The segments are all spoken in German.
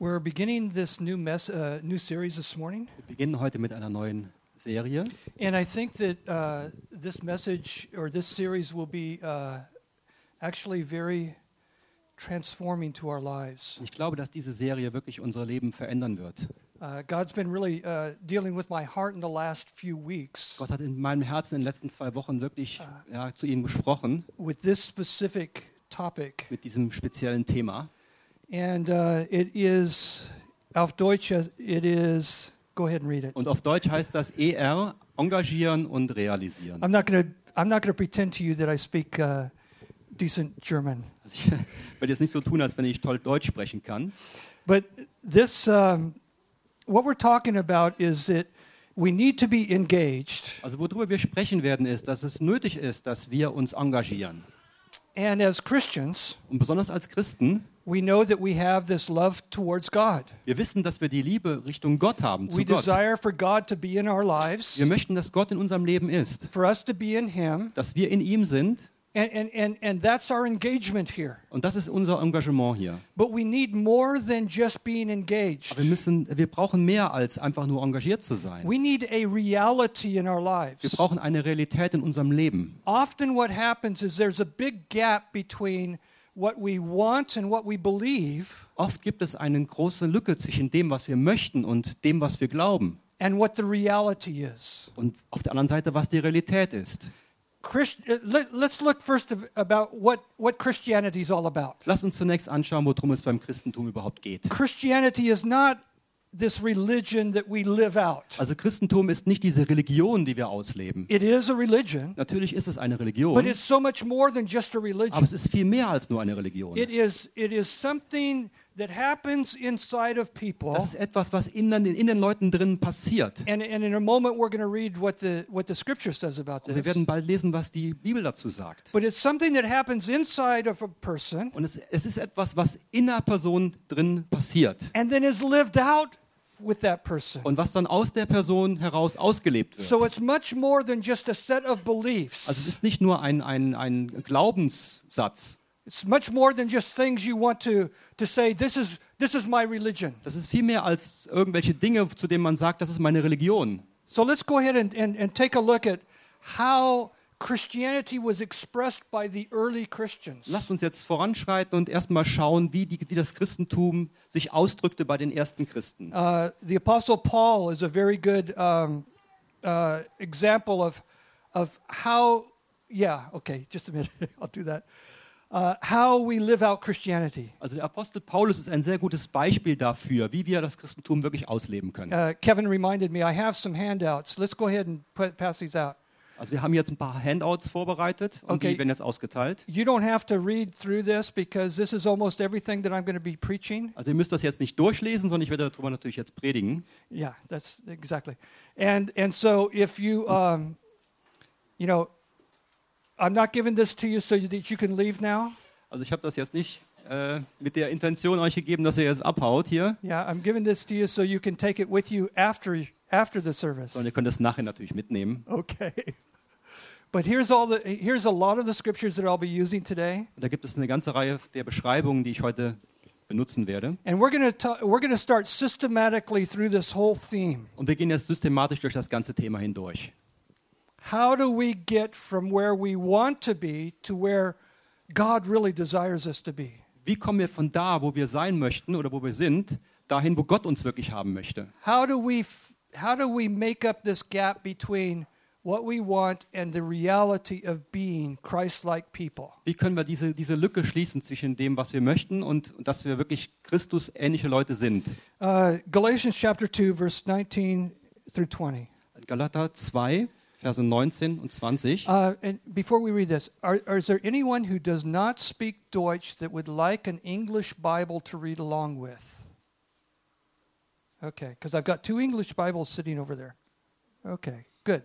We're beginning this new mess, uh, new series this morning, Wir beginnen heute mit einer neuen Serie. and I think that uh, this message or this series will be uh, actually very transforming to our lives. Ich glaube, dass diese Serie wirklich unser Leben verändern wird. Uh, God's been really uh, dealing with my heart in the last few weeks Gott hat in meinem Herzen in den letzten zwei Wochen wirklich ja, zu Ihnen gesprochen with this specific topic, mit diesem speziellen Thema. And uh, it is auf Deutsch. It is. Go ahead and read it. Und auf Deutsch heißt das ER, engagieren und realisieren. I'm not going to. I'm not going to pretend to you that I speak uh, decent German. Also ich werde jetzt nicht so tun, als wenn ich toll Deutsch sprechen kann. But this, um, what we're talking about is that we need to be engaged. Also worüber wir sprechen werden, ist, dass es nötig ist, dass wir uns engagieren. And as Christians, Und besonders als Christen, we know that we have this love towards God. wir wissen, dass wir die Liebe Richtung Gott haben, zu We Gott. desire for God to be in our lives, Wir möchten, dass Gott in unserem Leben ist, for us to be in Him. dass wir in ihm sind. And, and, and, that's our engagement here. Und das ist unser Engagement hier. But we need more than just being engaged. Aber wir, müssen, wir brauchen mehr als einfach nur engagiert zu sein. We need a reality in our Wir lives. brauchen eine Realität in unserem Leben. Often, what happens is there's a big gap between what we want and what we believe Oft gibt es eine große Lücke zwischen dem, was wir möchten und dem, was wir glauben. and what the reality is. Und auf der anderen Seite, was die Realität ist. Christ, uh, let, us look first of- about what, what Christianity is all about. Lasst uns zunächst anschauen, worum es beim Christentum überhaupt geht. Christianity is not this religion that we live out. Also Christentum ist nicht diese Religion, die wir ausleben. It is a religion, Natürlich ist es eine but Religion, it's so much more than just a aber religion. es ist viel mehr als nur eine Religion. It is, it is something that happens inside of people. Das ist etwas, was in den, in den Leuten drin passiert. And, and in a moment, we're going to read what the, what the scripture says about Und wir this. werden bald lesen, was die Bibel dazu sagt. But it's something that happens inside of a person Und es, es ist etwas, was in der Person drin passiert. and then is lived out with that person. Und was dann aus der Person heraus ausgelebt wird. So it's much more than just a set of beliefs. Also es ist nicht nur ein, ein, ein Glaubenssatz. It's much more than just things you want to, to say, this is, this is my religion. Das ist viel mehr als irgendwelche Dinge, zu denen man sagt, das ist meine Religion. So let's go ahead and, and, and take a look at how Christianity was expressed by the early Christians. Lasst uns jetzt voranschreiten und erstmal schauen, wie, die, wie das Christentum sich ausdrückte bei den ersten Christen. Uh, the Apostle Paul is a very good um, uh, example of, of how, yeah, okay, just a minute, I'll do that. Uh, how we live out Christianity. Also der Apostel Paulus ist ein sehr gutes Beispiel dafür, wie wir das Christentum wirklich ausleben können. Uh, Kevin reminded me, I have some handouts. Let's go ahead and pass these out. Also wir haben jetzt ein paar Handouts vorbereitet und Okay. die werden jetzt ausgeteilt. You don't have to read through this because this is almost everything that I'm going to be preaching. Also ihr müsst das jetzt nicht durchlesen, sondern ich werde darüber natürlich jetzt predigen. Yeah, that's exactly. And and so if you um, you know, I'm not giving this to you so that you can leave now. Also ich habe das jetzt nicht äh, mit der Intention euch gegeben, dass ihr jetzt abhaut hier, Yeah, I'm giving this to you so you can take it with you after after the service. sondern ihr könnt es nachher natürlich mitnehmen. Okay. But here's all the here's a lot of the scriptures that I'll be using today. Und da gibt es eine ganze Reihe der Beschreibungen, die ich heute benutzen werde. And we're going to we're going to start systematically through this whole theme. Und wir gehen jetzt systematisch durch das ganze Thema hindurch. How do we get from where we want to be to where God really desires us to be? Wie kommen wir von da, wo wir sein möchten oder wo wir sind, dahin, wo Gott uns wirklich haben möchte? How do we how do we make up this gap between what we want and the reality of being Christ-like people? Wie können wir diese, diese Lücke schließen zwischen dem, was wir möchten und dass wir wirklich Christus-ähnliche Leute sind? Uh, Galatians chapter 2 verse 19 through 20. Galater 2, Verse 19 und 20. Uh, and before we read this, are, are, is there anyone who does not speak Deutsch that would like an English Bible to read along with? Okay, because I've got two English Bibles sitting over there. Okay, good.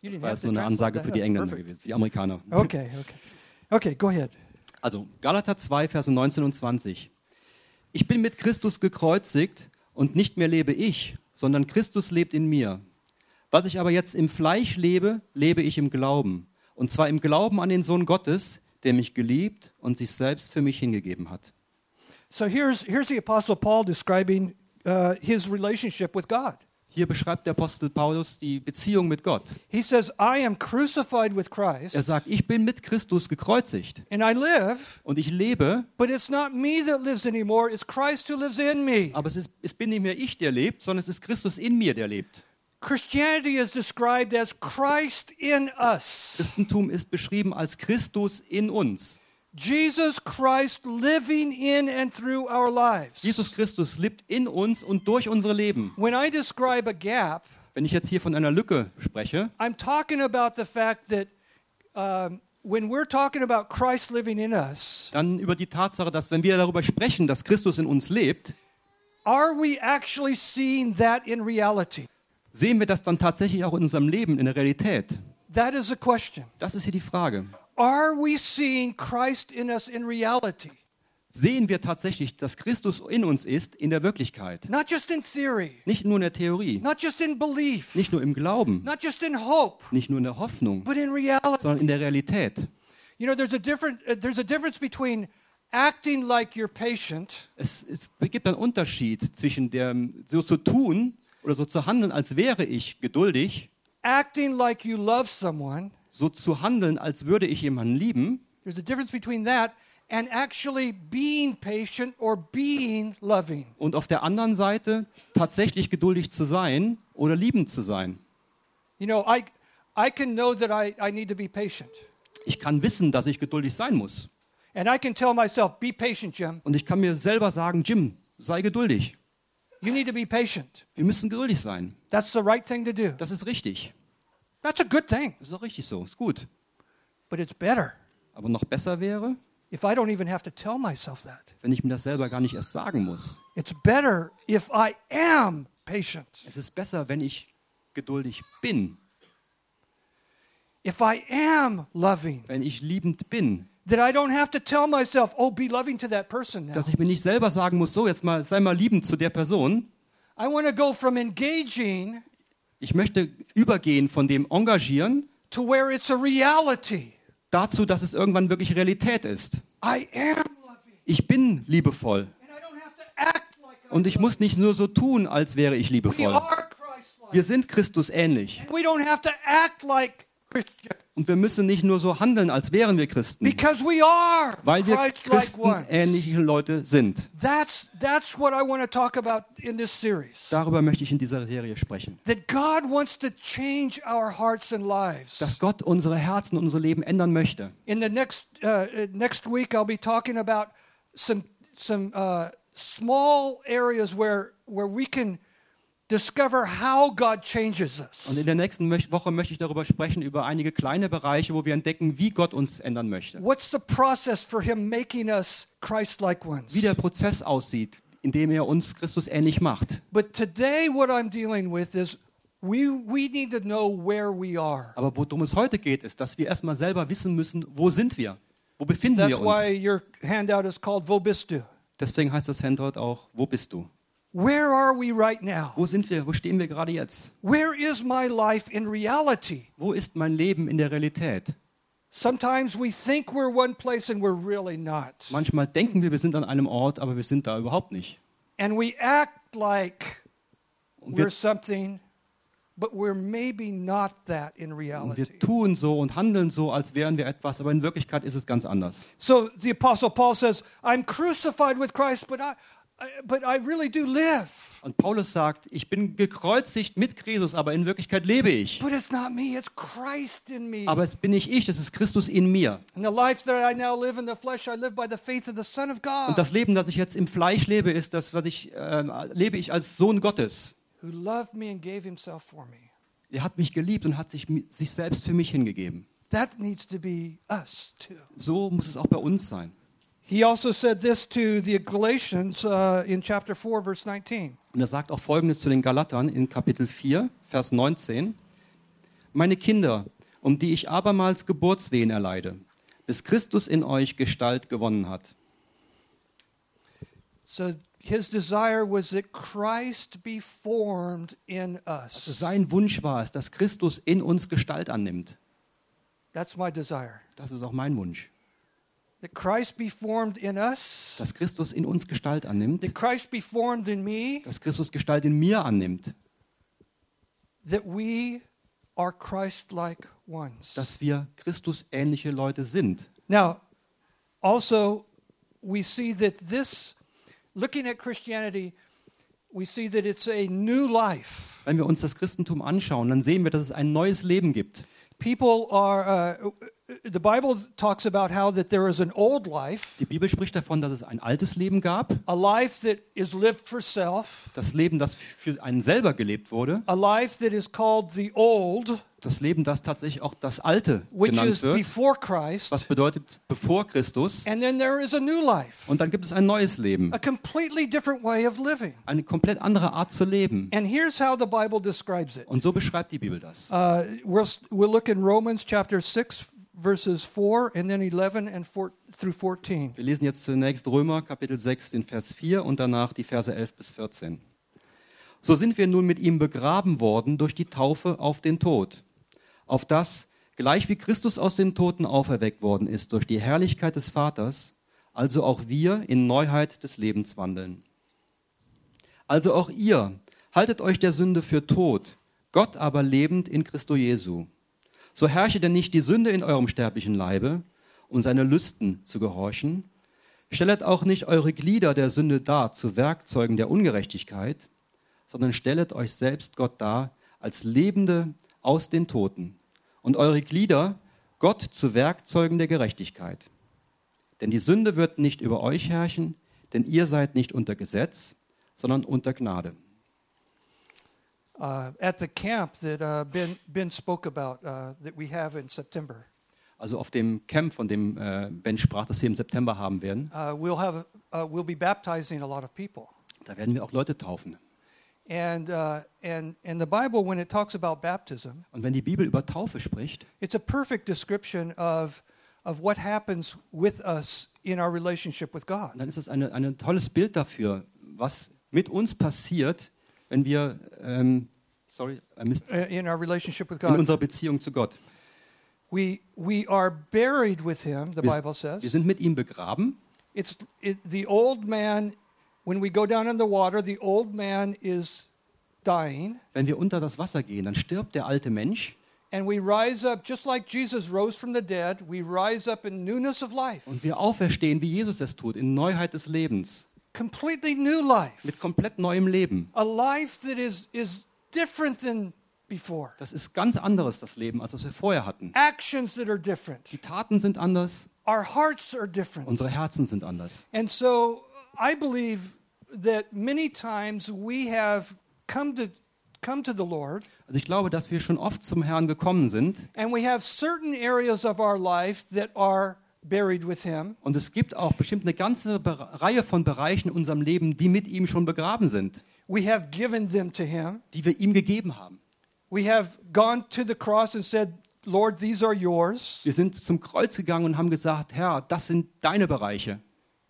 You Das war jetzt nur eine Ansage that. für die Engländer perfect. gewesen, die Amerikaner. Okay, okay. Okay, go ahead. Also Galater 2, Verse 19 und 20. Ich bin mit Christus gekreuzigt und nicht mehr lebe ich, sondern Christus lebt in mir. Was ich aber jetzt im Fleisch lebe, lebe ich im Glauben. Und zwar im Glauben an den Sohn Gottes, der mich geliebt und sich selbst für mich hingegeben hat. So here's, here's the Apostle Paul describing uh, his relationship with God. Hier beschreibt der Apostel Paulus die Beziehung mit Gott. He says, I am crucified with Christ, Er sagt, ich bin mit Christus gekreuzigt and I live, und ich lebe, but it's not me that lives anymore, it's Christ who lives in me. aber es, ist, es bin nicht mehr ich, der lebt, sondern es ist Christus in mir, der lebt. Christianity is described as Christ in us. Christentum ist beschrieben als Christus in uns. Jesus Christ living in and through our lives. Jesus Christus lebt in uns und durch unsere Leben. When I describe a gap, Wenn ich jetzt hier von einer Lücke spreche, I'm talking about the fact that um, when we're talking about Christ living in us, dann über die Tatsache, dass wenn wir darüber sprechen, dass Christus in uns lebt, are we actually seeing that in reality? Sehen wir das dann tatsächlich auch in unserem Leben, in der Realität? That is the question. Das ist hier die Frage. Are we seeing Christ in us in reality? Sehen wir tatsächlich, dass Christus in uns ist, in der Wirklichkeit? Not just in theory, Nicht nur in der Theorie, not just in belief, nicht nur im Glauben, not just in hope, nicht nur in der Hoffnung, but in reality. sondern in der Realität. You know, there's a different uh, there's a difference between acting like you're patient Es, es gibt einen Unterschied zwischen dem, so zu tun oder so zu handeln, als wäre ich geduldig, acting like you love someone. so zu handeln, als würde ich jemanden lieben. There's a difference between that and actually being patient or being loving. Und auf der anderen Seite tatsächlich geduldig zu sein oder liebend zu sein. You know, I I can know that I, I need to be patient. Ich kann wissen, dass ich geduldig sein muss. And I can tell myself, be patient, Jim. Und ich kann mir selber sagen, Jim, sei geduldig. You need to be patient. Wir müssen geduldig sein. That's the right thing to do. Das ist richtig. That's a good thing. Das ist auch richtig so. Ist gut. But it's better Aber noch besser wäre, if I don't even have to tell myself that. wenn ich mir das selber gar nicht erst sagen muss. It's better if I am patient. Es ist besser, wenn ich geduldig bin, If I am loving, wenn ich liebend bin, myself, oh, dass ich mir nicht selber sagen muss, so jetzt mal sei mal liebend zu der Person. I want to go from engaging Ich möchte übergehen von dem Engagieren to where it's a reality. dazu, dass es irgendwann wirklich Realität ist. I am loving. Ich bin liebevoll And I don't have to act like I und ich muss nicht nur so tun, als wäre ich liebevoll. Wir sind Christus ähnlich Und wir müssen nicht nur so handeln, als wären wir Christen, because we are weil wir. Christenähnliche Leute sind. That's that's what I want to talk about in this series. Darüber möchte ich in dieser Serie sprechen. That God wants to change our hearts and lives. Dass Gott unsere Herzen und unser Leben ändern möchte. In the next uh, uh, next week, I'll be talking about some some uh, small areas where where we can discover how God changes us. Und in der nächsten Woche möchte ich darüber sprechen, über einige kleine Bereiche, wo wir entdecken, wie Gott uns ändern möchte. What's the process for Him making us Christ-like ones? Wie der Prozess aussieht, in dem er uns Christus ähnlich macht. But today, what I'm dealing with is we we need to know where we are. Aber worum es heute geht, ist, dass wir erstmal selber wissen müssen, wo sind wir? Wo befinden That's wir why uns? your handout is called Wo bist du? Deswegen heißt das Handout auch, wo bist du? Where are we right now? Wo sind wir? Wo stehen wir gerade jetzt? Where is my life in reality? Wo ist mein Leben in der Realität? Sometimes we think we're one place and we're really not. Manchmal denken wir, wir sind an einem Ort, aber wir sind da überhaupt nicht. And we act like we're something, but we're maybe not that in reality. wir tun so und handeln so, als wären wir etwas, aber in Wirklichkeit ist es ganz anders. So the Apostle Paul says, I'm crucified with Christ, but I, but I really do live. Und Paulus sagt, ich bin gekreuzigt mit Christus, aber in Wirklichkeit lebe ich. But it's not me, it's Christ in me. Aber es bin nicht ich, es ist Christus in mir. And the life that I now live in the flesh, I live by the faith of the Son of God, Und das Leben, das ich jetzt im Fleisch lebe, ist das, was ich äh, lebe ich als Sohn Gottes. who loved me and gave himself for me. Er hat mich geliebt und hat sich, sich selbst für mich hingegeben. That needs to be us too. So muss es auch bei uns sein. He also said this to the Galatians uh, in chapter 4, verse 19. Und er sagt auch Folgendes zu den Galatern in Kapitel 4, Vers 19. Meine Kinder, um die ich abermals Geburtswehen erleide, bis Christus in euch Gestalt gewonnen hat. So his desire was that Christ be formed in Also us. sein Wunsch war es, dass Christus in uns Gestalt annimmt. That's my desire. Das ist auch mein Wunsch. That Christ be formed in us, dass Christus in uns Gestalt annimmt, that Christ be formed in me, dass Christus Gestalt in mir annimmt, that we are Christ-like ones. dass wir Christus ähnliche Leute sind. Now, also, we see that this, looking at Christianity, we see that it's a new life. Wenn wir uns das Christentum anschauen, dann sehen wir, dass es ein neues Leben gibt. People are, uh, the Bible talks about how that there is an old life, Die Bibel spricht davon, dass es ein altes Leben gab, a life that is lived for self, das Leben, das für einen selber gelebt wurde, a life that is called the old, das Leben, das tatsächlich auch das Alte genannt wird, before Christ, was bedeutet bevor Christus. life, Und dann gibt es ein neues Leben, a completely different way of living. eine komplett andere Art zu leben. And here's how the Bible describes it. Und so beschreibt die Bibel das. Uh, we'll, we'll look in Romans chapter 6, verses 4, and then 11 and 4, through 14. Wir lesen jetzt zunächst Römer Kapitel 6, den Vers 4 und danach die Verse 11 bis 14. So sind wir nun mit ihm begraben worden durch die Taufe auf den Tod, auf das, gleich wie Christus aus den Toten auferweckt worden ist durch die Herrlichkeit des Vaters, also auch wir in Neuheit des Lebens wandeln. Also auch ihr haltet euch der Sünde für tot, Gott aber lebend in Christo Jesu. So herrsche denn nicht die Sünde in eurem sterblichen Leibe, um seine Lüsten zu gehorchen. Stellet auch nicht eure Glieder der Sünde dar zu Werkzeugen der Ungerechtigkeit, sondern stellet euch selbst Gott dar als Lebende aus den Toten und eure Glieder Gott zu Werkzeugen der Gerechtigkeit. Denn die Sünde wird nicht über euch herrschen, denn ihr seid nicht unter Gesetz, sondern unter Gnade. Uh, at the camp that uh, ben, ben spoke about uh, that we have in September, Also auf dem Camp, von dem äh, Ben sprach, das wir im September haben werden, uh, we'll, have, uh, we'll be baptizing a lot of people. da werden wir auch Leute taufen. And, uh, and, and the Bible, when it talks about baptism, Und wenn die Bibel über Taufe spricht, it's a perfect description of, of what happens with us in our relationship with God. dann ist das eine, ein tolles Bild dafür, was mit uns passiert, wenn wir, ähm, sorry, I missed, uh, In our relationship with in God. unserer Beziehung zu Gott. We, we are buried with him, the Wir, Bible wir says. sind mit ihm begraben. It's it, the old man, when we go down in the water, the old man is dying, Wenn wir unter das Wasser gehen, dann stirbt der alte Mensch and we rise up, just like Jesus rose from the dead, we rise up in newness of life, und wir auferstehen, wie Jesus es tut, in Neuheit des Lebens, completely new life, mit komplett neuem Leben. a life that is, is different than before, Das ist ganz anderes, das Leben, als das wir vorher hatten. actions that are different, Die Taten sind anders, our hearts are different. unsere Herzen sind anders. And so I believe that many times we have come to, come to the Lord. Also ich glaube, dass wir schon oft zum Herrn gekommen sind And we have certain areas of our life that are buried with Him. und es gibt auch bestimmt eine ganze Reihe von Bereichen in unserem Leben, die mit ihm schon begraben sind, We have given them to Him. die wir ihm gegeben haben. We have gone to the cross and said, Lord, these are yours. Wir sind zum Kreuz gegangen und haben gesagt, Herr, das sind deine Bereiche.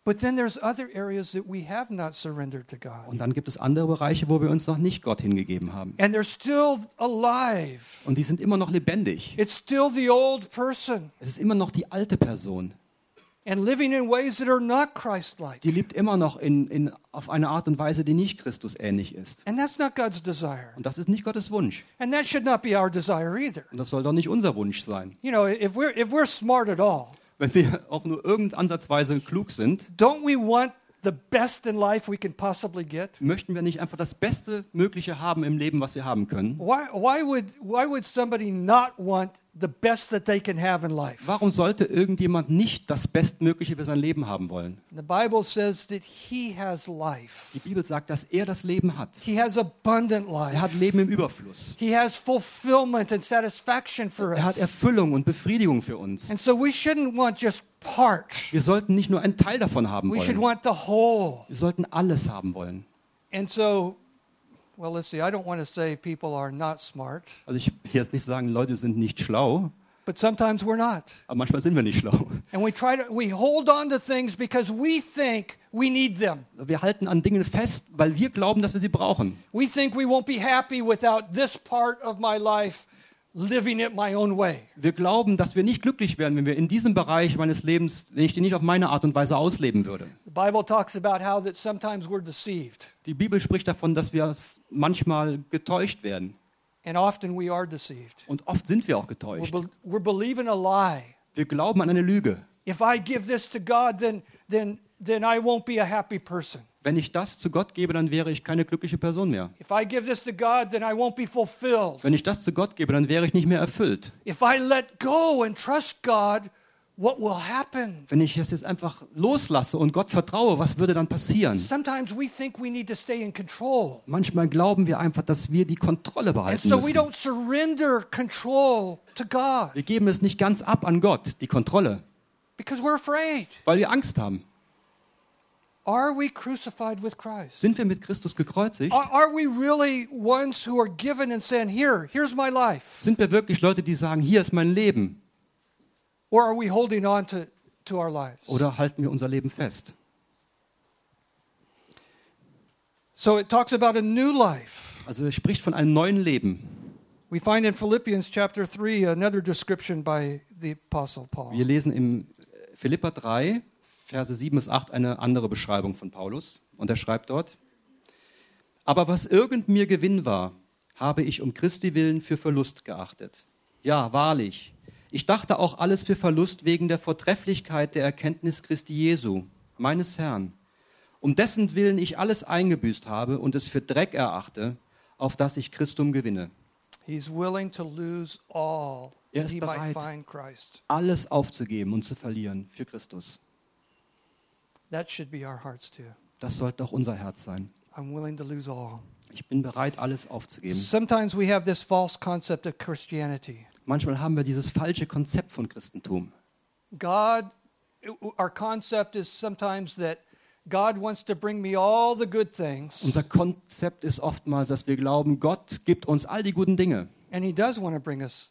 But then there's other areas that we have not surrendered to God. Und dann gibt es andere Bereiche, wo wir uns noch nicht Gott hingegeben haben. And they're still alive. Und die sind immer noch lebendig. It's still the old person Es ist immer noch die alte Person. and living in ways that are not Christ like. Die lebt immer noch in, in, auf eine Art und Weise, die nicht Christus ähnlich ist. And that's not God's desire. Und das ist nicht Gottes Wunsch. And that should not be our desire either. Und das soll doch nicht unser Wunsch sein. You know, if we're, if we're smart at all, Wenn wir auch nur irgend ansatzweise klug sind, don't we want the best in life we can possibly get? möchten wir nicht einfach das Beste Mögliche haben im Leben, was wir haben können? Why, why, would, why would somebody not want the best that they can have in life? Warum sollte irgendjemand nicht das Bestmögliche für sein Leben haben wollen? The Bible says that He has life, Die Bibel sagt, dass er das Leben hat. He has abundant Er hat life, Leben im Überfluss. He has fulfillment and satisfaction for Er hat us. Erfüllung und Befriedigung für uns. And so we shouldn't want just part, Wir sollten nicht nur einen Teil davon haben we should wollen. want the whole. Wir sollten alles haben wollen. And so, well, let's see, I don't want to say people are not smart, Also ich will jetzt nicht sagen, Leute sind nicht schlau, but sometimes we're not. aber manchmal sind wir nicht schlau. And we try to we hold on to things because we think we need them. Wir halten an Dingen fest, weil wir glauben, dass wir sie brauchen. We think we won't be happy without this part of my life living it my own way. Wir glauben, dass wir nicht glücklich werden, wenn wir in diesem Bereich meines Lebens, wenn ich den nicht auf meine Art und Weise ausleben würde. The Bible talks about how that sometimes we're deceived, Die Bibel spricht davon, dass wir manchmal getäuscht werden. and often we are deceived. Und oft sind wir auch We're, getäuscht. be- we're believing a lie. Wir glauben an eine Lüge. If I give this to God, then then then I won't be a happy person. Wenn ich das zu Gott gebe, dann wäre ich keine glückliche Person mehr. If I give this to God, then I won't be fulfilled. Wenn ich das zu Gott gebe, dann wäre ich nicht mehr erfüllt. If I let go and trust God, what will happen? Wenn ich es jetzt einfach loslasse und Gott vertraue, was würde dann passieren? Sometimes we think we need to stay in control. Manchmal glauben wir einfach, dass wir die Kontrolle And behalten so we müssen. don't surrender control to God Wir geben es nicht ganz ab an Gott, die Kontrolle, because we're afraid. weil wir Angst haben. Are we crucified with Christ? Sind wir mit Christus gekreuzigt? Are, are we really ones who are given and saying, Here, here's my life? Sind wir wirklich Leute, die sagen, hier ist mein Leben? Or are we holding on to, to our lives? Oder halten wir unser Leben fest? So it talks about a new life. Also er spricht von einem neuen Leben. We find in Philippians chapter 3 another description by the Apostle Paul. Wir lesen im Philippa 3, Verse 7 bis 8 eine andere Beschreibung von Paulus. Und er schreibt dort, aber was irgend mir Gewinn war, habe ich um Christi willen für Verlust geachtet. Ja, wahrlich. Ich dachte auch alles für Verlust wegen der Vortrefflichkeit der Erkenntnis Christi Jesu, meines Herrn, um dessen Willen ich alles eingebüßt habe und es für Dreck erachte, auf das ich Christum gewinne. He's willing to lose all Er ist bereit. Alles aufzugeben und zu verlieren für Christus. That should be our hearts too. Das sollte auch unser Herz sein. I'm willing to lose all. Ich bin bereit, alles aufzugeben. Sometimes we have this false concept of Christianity. Manchmal haben wir dieses falsche Konzept von Christentum. God, our concept is sometimes that God wants to bring me all the good things, Unser Konzept ist oftmals, dass wir glauben, Gott gibt uns all die guten Dinge. and He does want to bring us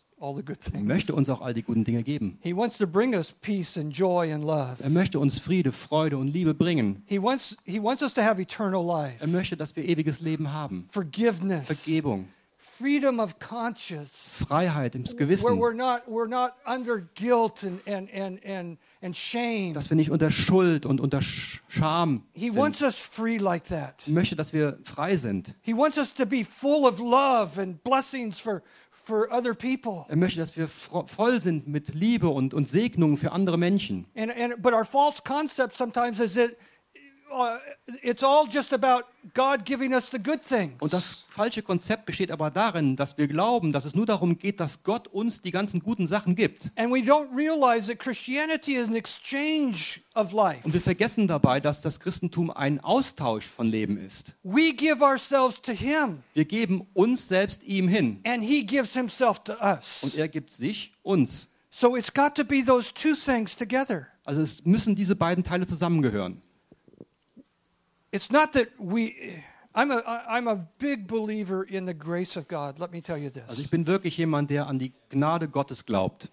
möchte uns auch all die guten Dinge geben. He wants to bring us peace and joy and love. Er möchte uns Friede, Freude und Liebe bringen. He wants, he wants us to have eternal life, Er möchte, dass wir ewiges Leben haben. forgiveness, Vergebung, freedom of conscience, Freiheit im where Gewissen. we're not, we're not under guilt and, and, and, and, and shame. Dass wir nicht unter Schuld und unter Sch- Scham He sind. wants us free like that. Möchte, dass wir frei sind. He wants us to be full of love and blessings for, for other people. Er möchte, dass wir voll sind mit Liebe und, und Segnungen für andere Menschen. And, and, but our false concept sometimes is that Und das falsche Konzept besteht aber darin, dass wir glauben, dass es nur darum geht, dass Gott uns die ganzen guten Sachen gibt. And we don't realize that Christianity is an exchange of life. Und wir vergessen dabei, dass das Christentum ein Austausch von Leben ist. We give ourselves to Him, Wir geben uns selbst ihm hin and He gives Himself to us. und er gibt sich uns. So it's got to be those two things together. Also es müssen diese beiden Teile zusammengehören. It's not that we. I'm a, I'm a big believer in the grace of God. Let me tell you Also this. ich bin wirklich jemand, der an die Gnade Gottes glaubt.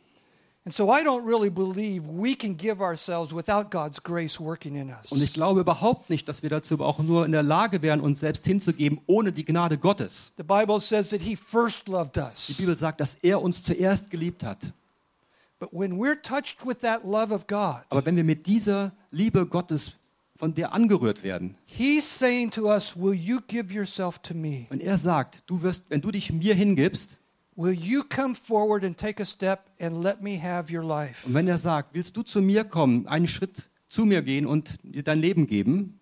And so I don't really believe we can give ourselves without God's grace working in us. Und ich glaube überhaupt nicht, dass wir dazu auch nur in der Lage wären, uns selbst hinzugeben, ohne die Gnade Gottes. The Bible says that He first loved Die us. Bibel sagt, dass er uns zuerst geliebt hat. But when we're touched with that love of God, Aber wenn wir mit dieser Liebe Gottes von der angerührt werden, He's saying to us, Will you give yourself to me? und er sagt, du wirst, wenn du dich mir hingibst, Will you come forward and take a step and let me have your life? und wenn er sagt, willst du zu mir kommen, einen Schritt zu mir gehen und dir dein Leben geben,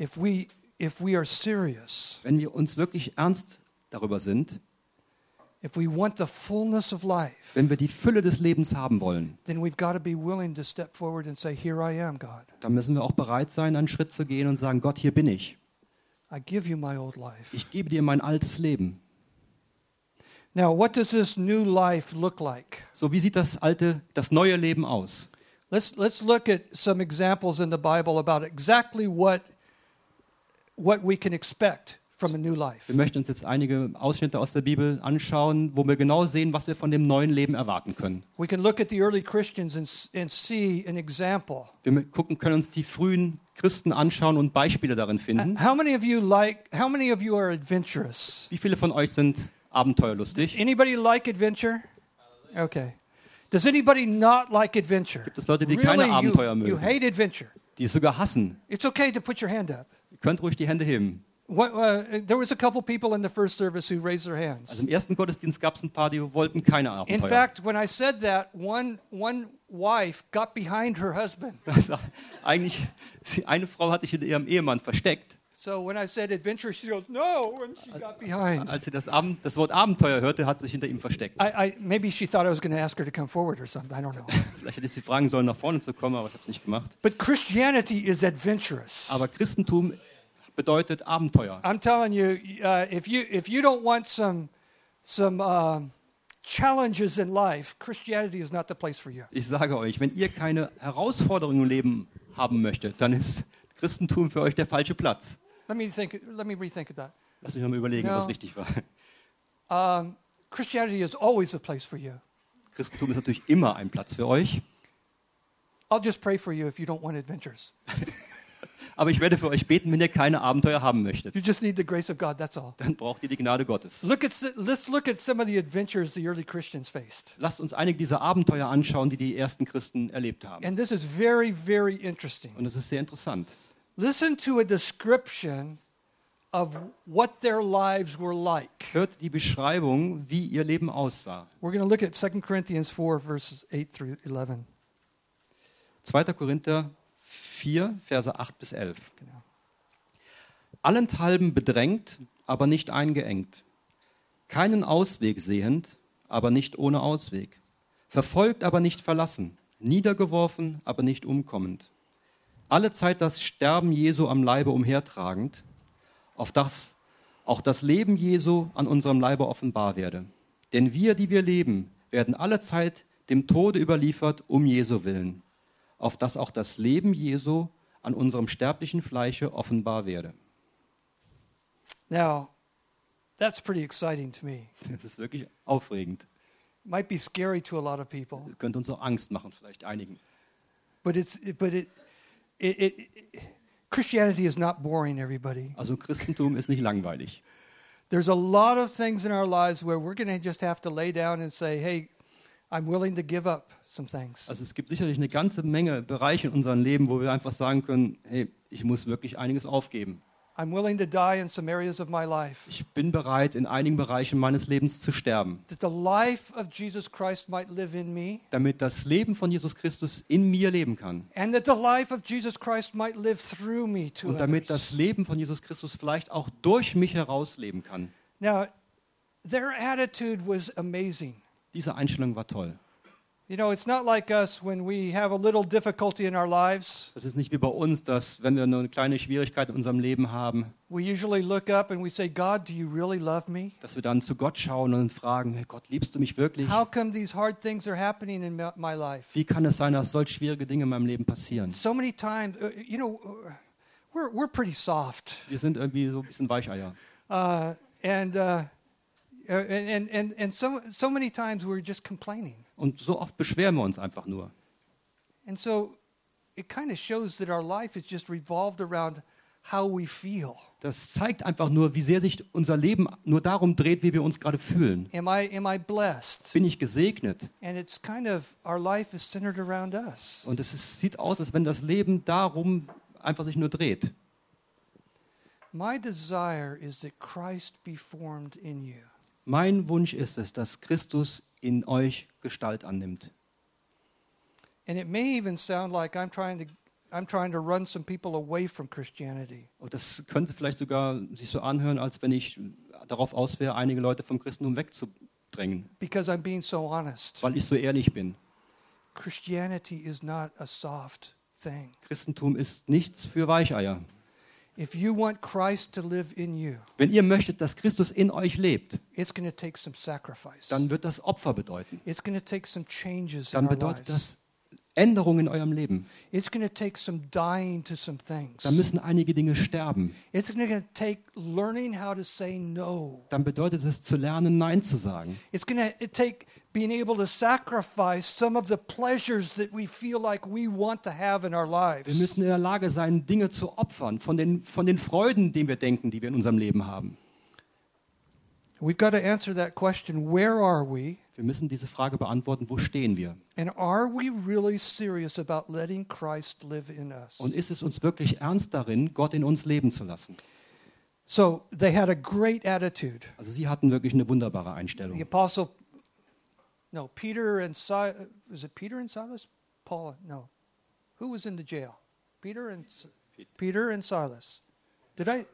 If we, if we are serious, wenn wir uns wirklich ernst darüber sind, wenn wir die Fülle des Lebens haben wollen, then we've got to be willing to step forward and say, Here I am, God. dann müssen wir auch bereit sein, einen Schritt zu gehen und sagen, Gott, hier bin ich. I give you my old life. Ich gebe dir mein altes Leben. Now, what does this new life look like? So, wie sieht das alte, das neue Leben aus? Let's, let's look at some examples in the Bible about exactly what, what we can expect from a new life. Wir möchten uns jetzt einige Ausschnitte aus der Bibel anschauen, wo wir genau sehen, was wir von dem neuen Leben erwarten können. We can look at the early Christians and, s- and see an example. Wir gucken, können uns die frühen Christen anschauen und Beispiele darin finden. How many of you like, how many of you are adventurous? Wie viele von euch sind abenteuerlustig. Anybody like adventure? Okay. Does anybody not like adventure? Gibt es Leute, die keine you, Abenteuer you mögen? hate adventure. Die es sogar hassen. It's okay to put your hand up. Ihr könnt ruhig die Hände heben. What, there was a couple people in the first service who raised their hands. Also im ersten Gottesdienst gab es ein paar, die wollten keine In Abenteuer. fact, when I said that, one one wife got behind her husband. Also eigentlich, eine Frau hat sich hinter ihrem Ehemann versteckt. So when I said adventure, she goes no, and she got behind. Als sie das, Abend, das Wort Abenteuer hörte, hat sie sich hinter ihm versteckt. I, I maybe she thought I was going to ask her to come forward or something. I don't know. Vielleicht hätte ich sie fragen sollen, nach vorne zu kommen, aber ich habe es nicht gemacht. But Christianity is adventurous. Aber Christentum bedeutet Abenteuer. I'm telling you, uh, if you if you don't want some some um, challenges in life, Christianity is not the place for you. Ich sage euch, wenn ihr keine Herausforderungen im Leben haben möchtet, dann ist Christentum für euch der falsche Platz. Let me think. Let me rethink that. Lass mich mal überlegen, ob Ja. das richtig war. Um, Christianity is always a place for you. Christentum ist natürlich immer ein Platz für euch. I'll just pray for you if you don't want adventures. Aber ich werde für euch beten, wenn ihr keine Abenteuer haben möchtet. You just need the grace of God. That's all. Dann braucht ihr die Gnade Gottes. Look at let's look at some of the adventures the early Christians faced. Lasst uns einige dieser Abenteuer anschauen, die die ersten Christen erlebt haben. And this is very very interesting. Und es ist sehr interessant. Listen to a description of what their lives were like. Hört die Beschreibung, wie ihr Leben aussah. We're going to look at 2 Corinthians 4 verses 8 through 11. 2. Korinther 4, Verse 8 bis 11. Genau. Allenthalben bedrängt, aber nicht eingeengt. Keinen Ausweg sehend, aber nicht ohne Ausweg. Verfolgt, aber nicht verlassen. Niedergeworfen, aber nicht umkommend. Alle Zeit das Sterben Jesu am Leibe umhertragend, auf das auch das Leben Jesu an unserem Leibe offenbar werde. Denn wir, die wir leben, werden alle Zeit dem Tode überliefert um Jesu willen, auf das auch das Leben Jesu an unserem sterblichen Fleische offenbar werde. Now, that's pretty exciting to me. Das ist wirklich aufregend. Might be scary to a lot of people, Das könnte uns auch Angst machen, vielleicht einigen. but it's but it it, it, it Christianity is not boring everybody. Also Christentum ist nicht langweilig. There's a lot of things in our lives where we're going to just have to lay down and say, "Hey, I'm willing to give up some things." Also es gibt sicherlich eine ganze Menge Bereiche in unserem Leben, wo wir einfach sagen können, hey, ich muss wirklich einiges aufgeben. I'm willing to die in some areas of my life Ich bin bereit, in einigen Bereichen meines Lebens zu sterben, that the life of Jesus Christ might live in me damit das Leben von Jesus Christus in mir leben kann. and that the life of Jesus Christ might live through me to Und damit others. das Leben von Jesus Christus vielleicht auch durch mich heraus leben kann. Now, their attitude was amazing. Diese Einstellung war toll. You know, it's not like us when we have a little difficulty in our lives. Das ist nicht wie bei uns, dass wenn wir nur eine kleine Schwierigkeit in unserem Leben haben, We usually look up and we say, God, do you really love me? dass wir dann zu Gott schauen und fragen, Gott, liebst du mich wirklich? How come these hard things are happening in my- life? Wie kann es sein, dass solch schwierige Dinge in meinem Leben passieren? So many times, uh, you know, we're, we're pretty soft. Wir sind irgendwie so ein bisschen Weicheier. Uh, and, uh, and, and, and so, so many times we're just complaining. Und so oft beschweren wir uns einfach nur. And so it kind of shows that our life is just revolved around how we feel. Das zeigt einfach nur, wie sehr sich unser Leben nur darum dreht, wie wir uns gerade fühlen. Am I, am I blessed? Bin ich gesegnet? And it's kind of, our life is centered around us. Und es ist, sieht aus, als wenn das Leben darum einfach sich nur dreht. My desire is that Christ be formed in you. Mein Wunsch ist es, dass Christus in euch Gestalt annimmt. And it may even sound like I'm trying to, I'm trying to run some people away from Christianity. Und das könnte vielleicht sogar sich so anhören, als wenn ich darauf aus wäre, einige Leute vom Christentum wegzudrängen, Because I'm being so honest. weil ich so ehrlich bin. Christianity is not a soft thing. Christentum ist nichts für Weicheier. Wenn ihr möchtet, dass Christus in euch lebt, it's going to take some sacrifice. dann wird das Opfer bedeuten. It's going to take some changes in Dann bedeutet das Änderungen in eurem Leben. It's going to take some dying to some things. Dann müssen einige Dinge sterben. It's going to take learning how to say no. Dann bedeutet es zu lernen, Nein zu sagen. It's going to take being able to sacrifice some of the pleasures that we feel like we want to have in our Wir lives. müssen in der Lage sein, Dinge zu opfern von den, von den Freuden, die wir denken, die wir in unserem Leben haben. We've got to answer that question where are we? Wir müssen diese Frage beantworten, wo stehen wir? And are we really serious about letting Christ live in us? Und ist es uns wirklich ernst darin, Gott in uns leben zu lassen? So they had a great attitude. Also sie hatten wirklich eine wunderbare Einstellung. The apostle, no, Peter and Silas, was it Peter and Silas? Paul, no. Who was in the jail? Peter and Peter and Silas. Did I?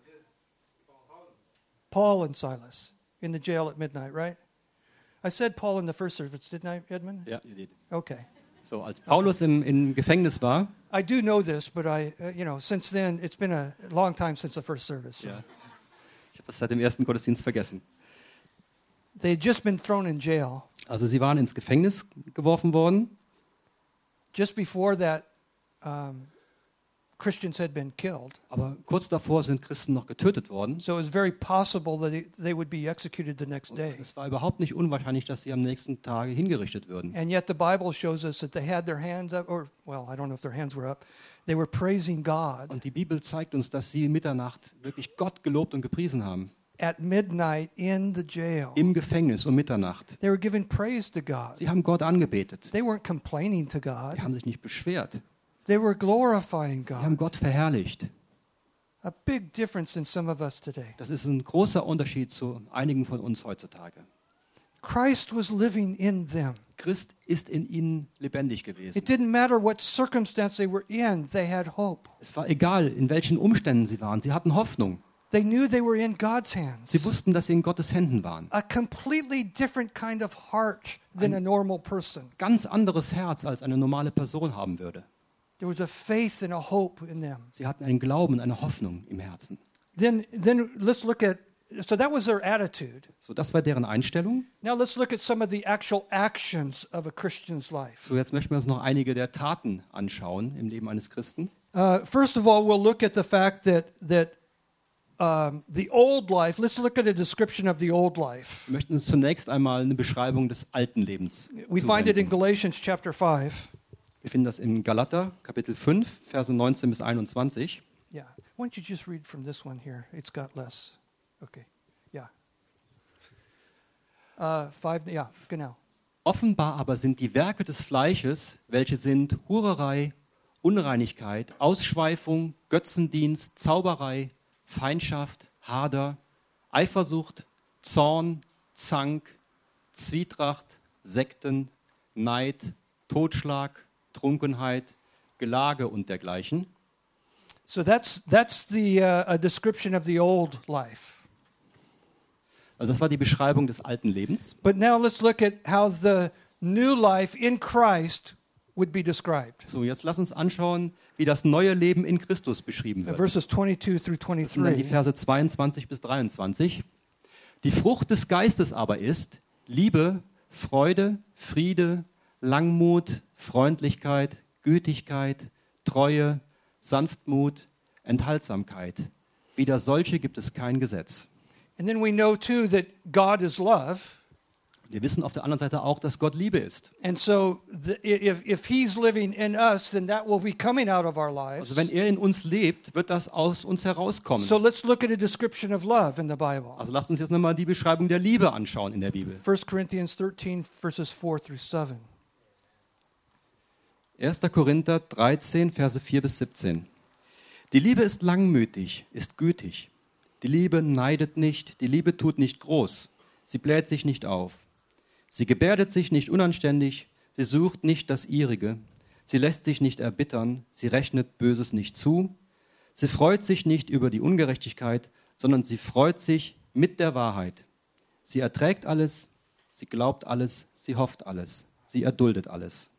Paul and Silas in the jail at midnight, right? I said Paul in the first service, didn't I, Edmund? Yeah, you did. Okay. so, als Paulus im, im Gefängnis war, I do know this, but I, uh, you know, since then, it's been a long time since the first service. so. ja, ich habe das seit dem ersten Gottesdienst vergessen. They had just been thrown in jail. Also sie waren ins Gefängnis geworfen worden. Just before that, um, Christians had been killed. Aber kurz davor sind Christen noch getötet worden. So it was very possible that they, would be executed the next Und day. es war überhaupt nicht unwahrscheinlich, dass sie am nächsten Tage hingerichtet würden. And yet the Bible shows us that they had their hands up, or, well, I don't know if their hands were up. They were praising God Und die Bibel zeigt uns, dass sie Mitternacht wirklich Gott gelobt und gepriesen haben. at midnight in the jail. Im Gefängnis um Mitternacht. They were giving praise to God. Sie haben Gott angebetet. They weren't complaining to God, Sie haben sich nicht beschwert. They were glorifying Sie haben God. Gott verherrlicht. A big difference in some of us today. Das ist ein großer Unterschied zu einigen von uns heutzutage. Christ was living in them. Christ ist in ihnen lebendig gewesen. It didn't matter what circumstance they were in, they had hope. Es war egal, in welchen Umständen sie waren. Sie hatten Hoffnung. They knew they were in God's hands. Sie wussten, dass sie in Gottes Händen waren. A completely different kind of heart than a normal person. Ganz anderes Herz, als eine normale Person haben würde. There was a faith and a hope in them. Sie hatten einen Glauben, eine Hoffnung im Herzen. Then, then let's look at. So that was their attitude. So, das war deren Einstellung. Now let's look at some of the actual actions of a Christian's life. So, jetzt möchten wir uns noch einige der Taten anschauen im Leben eines Christen. Uh, first of all, we'll look at the fact that that um, the old life. Let's look at a description of the old life. Wir möchten uns zunächst einmal eine Beschreibung des alten Lebens. We find it in zuwenden. Galatians chapter five. Wir finden das in Galater, Kapitel 5, Verse 19 bis 21. Yeah. Why don't you just read from this one here? It's got less. Okay. Yeah. Uh, five. Yeah. Genau. Offenbar aber sind die Werke des Fleisches, welche sind Hurerei, Unreinigkeit, Ausschweifung, Götzendienst, Zauberei, Feindschaft, Hader, Eifersucht, Zorn, Zank, Zwietracht, Sekten, Neid, Totschlag, Trunkenheit, Gelage und dergleichen. So that's that's the uh, a description of the old life. Also das war die Beschreibung des alten Lebens. But now let's look at how the new life in Christ would be described. So, jetzt lass uns anschauen, wie das neue Leben in Christus beschrieben wird. Verses 22 through Das sind dann die 23. Verse 22 bis 23. Die Frucht des Geistes aber ist Liebe, Freude, Friede, Langmut, Freundlichkeit, Gütigkeit, Treue, Sanftmut, Enthaltsamkeit. Wider solche gibt es kein Gesetz. And then we know too that God is love. Wir wissen auf der anderen Seite auch, dass Gott Liebe ist. And so the, if, if he's living in us, then that will be coming out of our lives. Also wenn er in uns lebt, wird das aus uns herauskommen. So let's look at a description of love in the Bible. Also lasst uns jetzt nochmal die Beschreibung der Liebe anschauen in der Bibel. 1 Corinthians 13, verses 4 through 7. 1. Korinther 13, Verse 4 bis 17. Die Liebe ist langmütig, ist gütig. Die Liebe neidet nicht, die Liebe tut nicht groß. Sie bläht sich nicht auf. Sie gebärdet sich nicht unanständig, sie sucht nicht das ihrige. Sie lässt sich nicht erbittern, sie rechnet Böses nicht zu. Sie freut sich nicht über die Ungerechtigkeit, sondern sie freut sich mit der Wahrheit. Sie erträgt alles, sie glaubt alles, sie hofft alles, sie erduldet alles.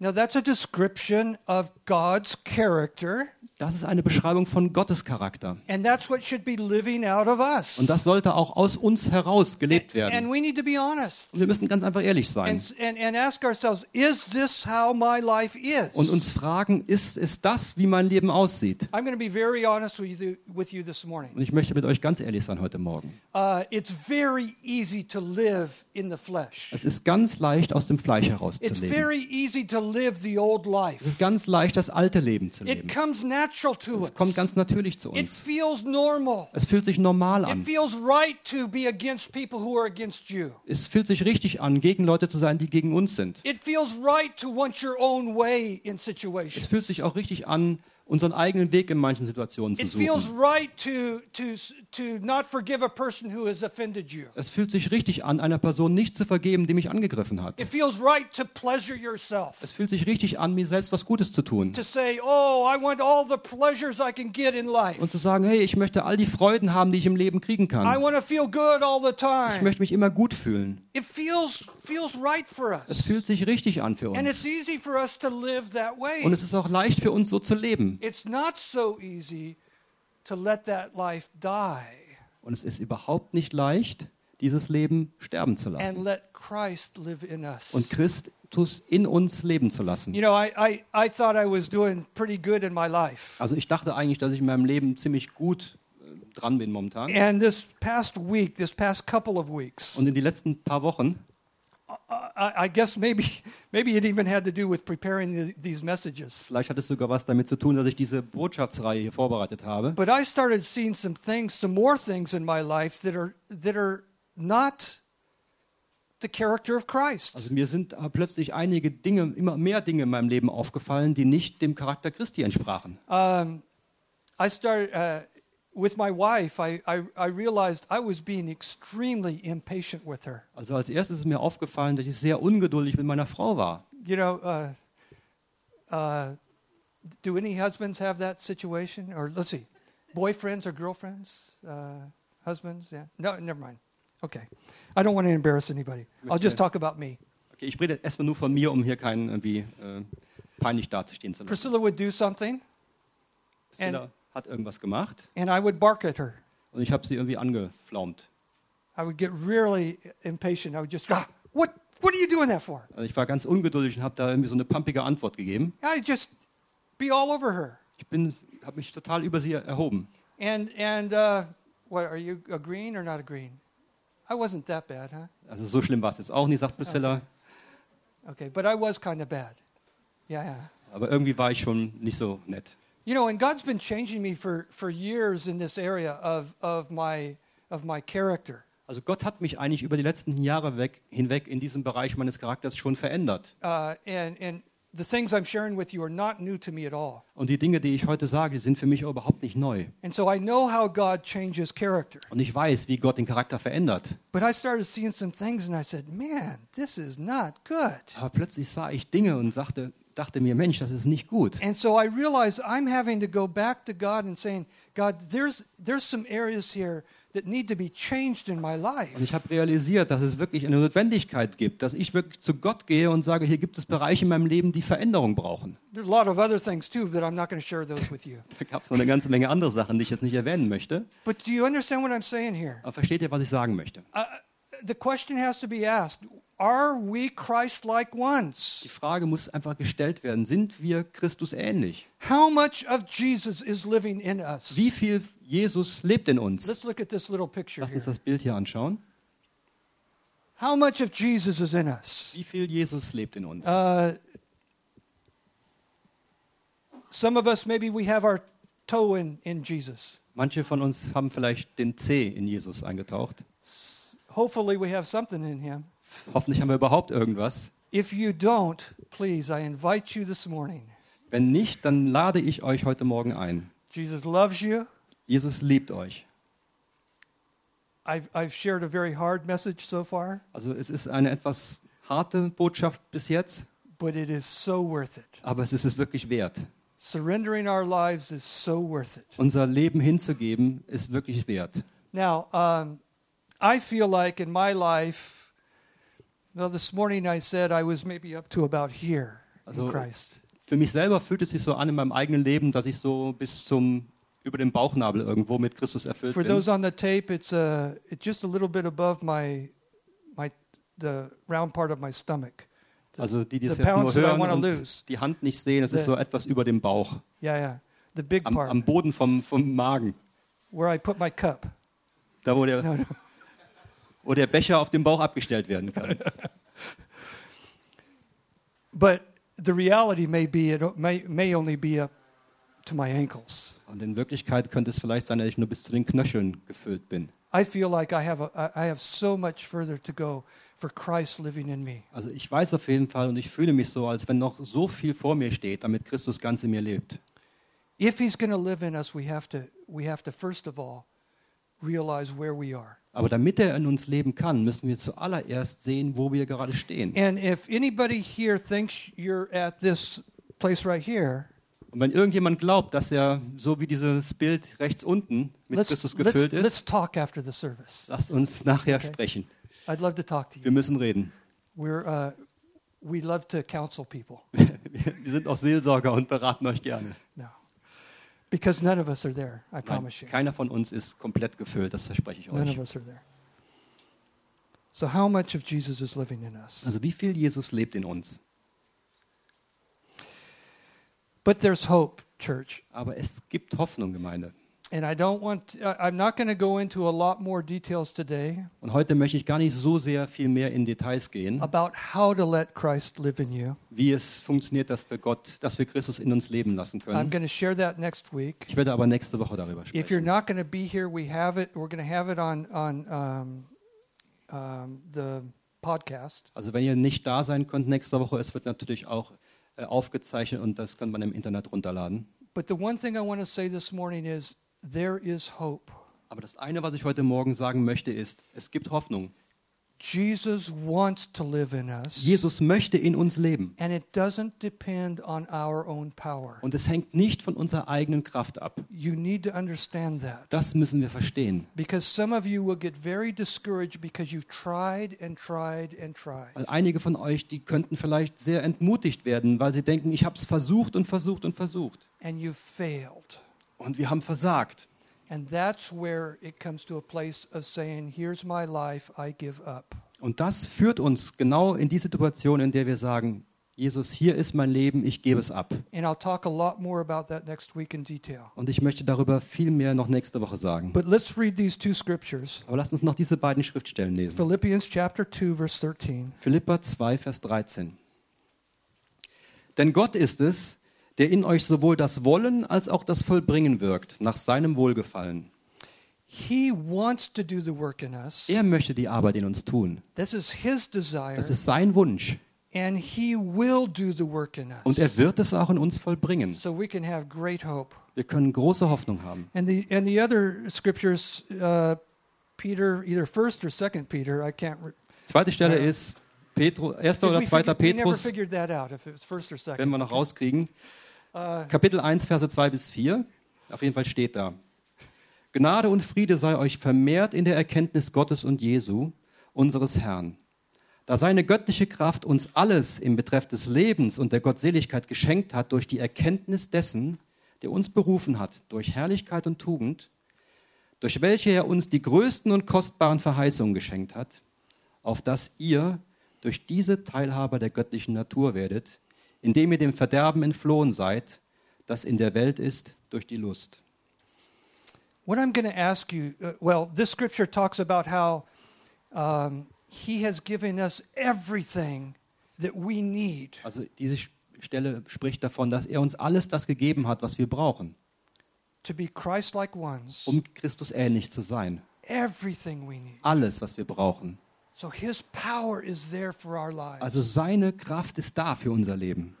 Now that's a description of God's character, Das ist eine Beschreibung von Gottes Charakter. and that's what should be living out of us. Und das sollte auch aus uns heraus gelebt And werden. we need to be honest Und wir müssen ganz einfach ehrlich sein and, and, and ask ourselves, is this how my life is? und uns fragen, ist es das, wie mein Leben aussieht? I'm going to be very honest with you, with you this morning. Und ich möchte mit euch ganz ehrlich sein heute Morgen. Uh, it's very easy to live in the flesh. Es ist ganz leicht, aus dem Fleisch heraus zu It's leben. very easy to Es ist ganz leicht, das alte Leben zu It leben. comes natural to Es kommt us. ganz natürlich zu It uns. feels normal. Es fühlt sich normal It an. feels right to be against people who are against you. Es fühlt sich richtig an, gegen Leute zu sein, die gegen uns sind. It feels right to want your own way in Es situations. fühlt sich auch richtig an, unseren eigenen Weg in manchen Situationen zu It feels suchen. right to, to, to not forgive a person who has offended you. Es fühlt sich richtig an, einer Person nicht zu vergeben, die mich angegriffen hat. It feels right to pleasure yourself. Es fühlt sich richtig an, mir selbst was Gutes zu tun. To say, oh, I want all the pleasures I can get in life. Und zu sagen, hey, ich möchte all die Freuden haben, die ich im Leben kriegen I kann. want to feel good all the Ich möchte mich immer gut fühlen. It feels, feels right for Es us. fühlt sich richtig an für And uns. it's easy for us to live that Und way. es ist auch leicht für uns, so zu leben. It's not so easy to let that life die Und es ist überhaupt nicht leicht, dieses Leben sterben zu and lassen. let Christ live in us. Und Christus in uns leben zu lassen. You know, I, I, I thought I was doing pretty good in my life. Also ich dachte eigentlich, dass ich in meinem Leben ziemlich gut dran bin momentan. And this past week, this past couple of weeks, Und in den letzten paar Wochen, I, I guess maybe, maybe it even had to do with preparing the, these messages. vielleicht hat es sogar was damit zu tun, dass ich diese Botschaftsreihe hier vorbereitet habe. But I started seeing some things, some more things in my life that are, that are not the character of Christ. Also mir sind äh, plötzlich einige Dinge, immer mehr Dinge in meinem Leben aufgefallen, die nicht dem Charakter Christi entsprachen. Um, I started uh, with my wife. I, I, I realized I was being extremely impatient with her. Also als erstes ist mir aufgefallen, dass ich sehr ungeduldig mit meiner Frau war. You know, uh, uh, do any husbands have that situation? Or let's see, boyfriends or girlfriends, uh, husbands? Yeah. No, never mind. Okay, I don't want to embarrass anybody. I'll just talk about me. Okay, ich rede erstmal nur von mir, um hier keinen irgendwie äh, peinlich dazustehen zu lassen. Priscilla would do something, Priscilla hat irgendwas gemacht and I would bark at her. und ich habe sie irgendwie angeflaumt. I would get really impatient. I would just, ah, what, what are you doing that for? Also ich war ganz ungeduldig und habe da irgendwie so eine pumpige Antwort gegeben. I just be all over her. Ich bin, habe mich total über sie erhoben. And and uh, what are you agreeing or not agreeing? I wasn't that bad, huh? Also so schlimm war es jetzt auch nicht, sagt Priscilla. Okay, but I was kind of bad. Yeah, yeah. Aber irgendwie war ich schon nicht so nett. You know, and God's been changing me for, for years in this area of, of, my, of my character. Also Gott hat mich eigentlich über die letzten Jahre weg, hinweg in diesem Bereich meines Charakters schon verändert. Uh, and, and the things I'm sharing with you are not new to me at all. Und die Dinge, die ich heute sage, sind für mich überhaupt nicht neu. And so I know how God changes character. Und ich weiß, wie Gott den Charakter verändert. But I started seeing some things and I said, man, this is not good. Aber plötzlich sah ich Dinge und sagte, dachte mir, Mensch, das ist nicht gut. And so I realized I'm having to go back to God and saying, God, there's, there's some areas here that need to be changed in my Und life. ich habe realisiert, dass es wirklich eine Notwendigkeit gibt, dass ich wirklich zu Gott gehe und sage, hier gibt es Bereiche in meinem Leben, die Veränderung brauchen. There's a lot of other things too, but I'm not going to share those with you. Da gab es noch eine ganze Menge andere Sachen, die ich jetzt nicht erwähnen möchte. But do you understand what I'm saying here? Aber versteht ihr, was ich sagen möchte? Uh, the question has to be asked Are we Christ like ones? Die Frage muss einfach gestellt werden, sind wir Christus ähnlich? How much of Jesus is living in us? Wie viel Jesus lebt in uns? Let's look at this little picture Lass uns das Bild hier anschauen. How much of Jesus is in us? Wie viel Jesus lebt in uns? Uh, some of us, maybe we have our toe in, in Jesus. Manche von uns haben vielleicht den C in Jesus eingetaucht. Hopefully, we have something in him. Hoffentlich haben wir überhaupt irgendwas. If you don't, please, I invite you this morning. Wenn nicht, dann lade ich euch heute Morgen ein. Jesus loves you. Jesus liebt euch. I've, I've shared a very hard message so far, Also es ist eine etwas harte Botschaft bis jetzt, but it is so worth it. aber es ist es wirklich wert. Surrendering our lives is so worth it. Unser Leben hinzugeben ist wirklich wert. Now, um, I feel like in my life, well, this morning I said I was maybe up to about here in Also- Christ. Für mich selber fühlt es sich so an in meinem eigenen Leben, dass ich so bis zum über den Bauchnabel irgendwo mit Christus erfüllt For bin. those on the tape, it's, uh, it's just a little bit above my, my, the round part of my stomach. Also die, die the es jetzt nur hören und lose. die Hand nicht sehen, es ist The- so etwas über dem Bauch, Yeah, yeah. The big am, part, am Boden vom, vom Magen, where I put my cup. da wo der, No, no. Wo der Becher auf dem Bauch abgestellt werden kann. But the reality may be it may, may only be up to my ankles. Und in Wirklichkeit könnte es vielleicht sein, dass ich nur bis zu den Knöcheln gefüllt bin. I feel like I have, a, I have so much further to go for Christ living in me. Also ich weiß auf jeden Fall und ich fühle mich so, als wenn noch so viel vor mir steht, damit Christus ganz in mir lebt. If he's going to live in us, we have to, we have to first of all realize where we are. Aber damit er in uns leben kann, müssen wir zuallererst sehen, wo wir gerade stehen. And if anybody here thinks you're at this place right here, Und wenn irgendjemand glaubt, dass er so wie dieses Bild rechts unten mit let's, Christus let's, gefüllt let's ist, talk after the service. lasst uns nachher Okay. sprechen. I'd love to talk to Wir you. müssen reden. We're, uh, we love to counsel people. Wir sind auch Seelsorger und beraten euch gerne. No. Because none of us are there, I promise you. keiner von uns ist komplett gefüllt, das verspreche ich None of euch. us are there. So, how much of Jesus is living in us? Also wie viel Jesus lebt in uns. But there's hope, church. Aber es gibt Hoffnung, Gemeinde. And I don't want, I- I'm not going to go into a lot more details today Und heute möchte ich gar nicht so sehr viel mehr in Details gehen, about how to let Christ live in you. wie es funktioniert, dass wir Gott, dass wir Christus in uns leben lassen I'm können. going to share that next week. Ich werde aber nächste Woche darüber If you're sprechen. not going to be here, we have it. We're going to have it on on um, um, the podcast. Also wenn ihr nicht da sein könnt nächste Woche, es wird natürlich auch äh, aufgezeichnet und das kann man im Internet runterladen. But the one thing I want to say this morning is there is hope. Aber das eine, was ich heute Morgen sagen möchte, ist, es gibt Hoffnung. Jesus wants to live in us, Jesus möchte in uns leben. and it doesn't depend on our own power. Und es hängt nicht von unserer eigenen Kraft ab. You need to understand that. Das müssen wir verstehen. Because some of you will get very discouraged because you've tried and tried and tried. Weil einige von euch, die könnten vielleicht sehr entmutigt werden, weil sie denken, ich habe es versucht und versucht und versucht. And you've failed. Und wir haben versagt. And that's where it comes to a place of saying, Here's my life, I give up. Und das führt uns genau in die Situation, in der wir sagen, Jesus, hier ist mein Leben, ich gebe es ab. And I'll talk a lot more about that next week in detail. Und ich möchte darüber viel mehr noch nächste Woche sagen. But let's read these two scriptures Aber lasst uns noch diese beiden Schriftstellen lesen. Philippians chapter 2, verse 13. Philippa 2, Vers 13. Denn Gott ist es, der in euch sowohl das Wollen als auch das Vollbringen wirkt, nach seinem Wohlgefallen. He wants to do the work in us. Er möchte die Arbeit in uns tun. This is His desire. Das ist sein Wunsch. And He will do the work in us. Und er wird es auch in uns vollbringen. So we can have great hope. Wir können große Hoffnung haben. And the, and the other scriptures, uh, Peter, either first or second Peter, I can't. Die zweite Stelle Ja. ist Petru, 1. we, oder 2. figured- we never Petrus, second. wir noch rauskriegen. Uh, Kapitel 1, Verse 2 bis 4. Auf jeden Fall steht da. Gnade und Friede sei euch vermehrt in der Erkenntnis Gottes und Jesu, unseres Herrn. Da seine göttliche Kraft uns alles im Betreff des Lebens und der Gottseligkeit geschenkt hat durch die Erkenntnis dessen, der uns berufen hat, durch Herrlichkeit und Tugend, durch welche er uns die größten und kostbaren Verheißungen geschenkt hat, auf dass ihr durch diese Teilhaber der göttlichen Natur werdet, indem ihr dem Verderben entflohen seid, das in der Welt ist durch die Lust. what I'm going to ask you, uh, well, this scripture talks about how um, He has given us everything that we need Also diese Stelle spricht davon, dass er uns alles das gegeben hat, was wir brauchen, to be Christ-like ones. um Christus ähnlich zu sein. Everything we need. Alles, was wir brauchen. So His power is there for our lives. Also seine Kraft ist da für unser Leben.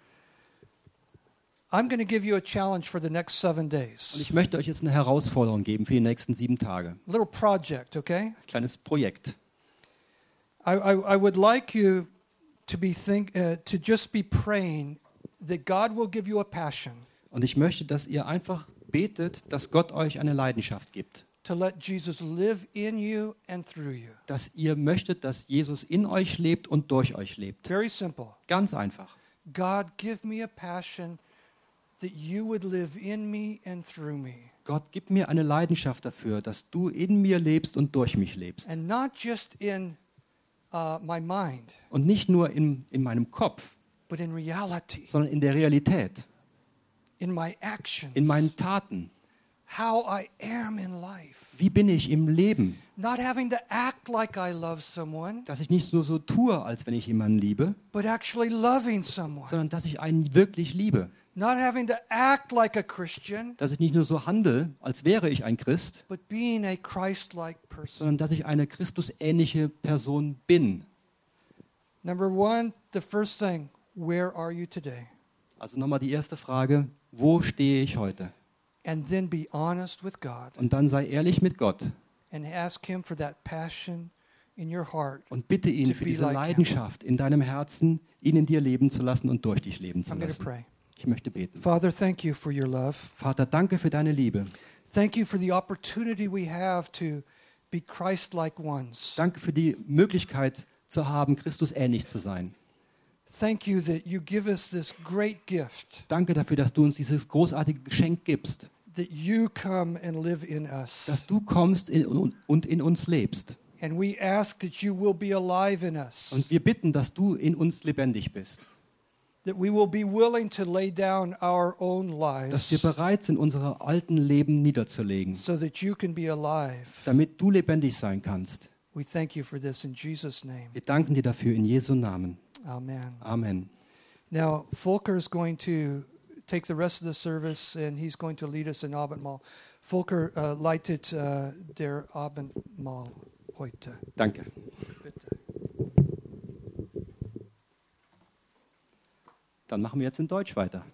I'm going to give you a challenge for the next seven Und days. ich möchte euch jetzt eine Herausforderung geben für die nächsten sieben Tage. A little project, okay? Kleines Projekt. I, I, I would like you to be think uh, to just be praying that God will give you a passion Und ich möchte, dass ihr einfach betet, dass Gott euch eine Leidenschaft gibt. To let Jesus live in you and through you. Dass ihr möchtet, dass Jesus in euch lebt und durch euch lebt. Very simple. Ganz einfach. God, give me a passion that you would live in me and through me. Gott, gib mir eine Leidenschaft dafür, dass du in mir lebst und durch mich lebst. And not just in uh, my mind, Und nicht nur in, in meinem Kopf, but in reality, sondern in der Realität, in my actions. in meinen Taten. How I am in life. Wie bin ich im Leben? Not having to act like I love someone, Dass ich nicht nur so tue, als wenn ich jemanden liebe, but actually loving someone. sondern dass ich einen wirklich liebe. Not having to act like a Christian, Dass ich nicht nur so handle, als wäre ich ein Christ, but being a Christ like person. sondern dass ich eine Christusähnliche Person bin. Number one, the first thing, where are you today? Also nochmal die erste Frage, wo stehe ich heute? And then be honest with God Und dann sei ehrlich mit Gott and ask Him for that passion in your heart. und bitte ihn für diese like him. Leidenschaft in deinem Herzen, ihn in dir leben zu lassen und durch dich leben zu I'm lassen. pray. Ich möchte beten. Father, thank you for your love. Vater, danke für deine Liebe. Thank you for the opportunity we have to be Christ like ones. Danke für die Möglichkeit zu haben, Christus ähnlich zu sein. Thank you that you give us this great gift, Danke dafür, dass du uns dieses großartige Geschenk gibst, that you come and live in us. dass du kommst in, und in uns lebst. And we ask that you will be alive in us, Und wir bitten, dass du in uns lebendig bist, that we will be willing to lay down our own dass wir lives bereit sind, unsere alten Leben niederzulegen, so that you can be alive. damit du lebendig sein kannst. We thank you for this in Jesus' name. Wir danken dir dafür in Jesu Namen. Amen. Amen. Now, Volker is going to take the rest of the service and he's going to lead us in Abendmahl. Volker uh, leitet uh, der Abendmahl heute. Danke. Bitte. Dann machen wir jetzt in Deutsch weiter.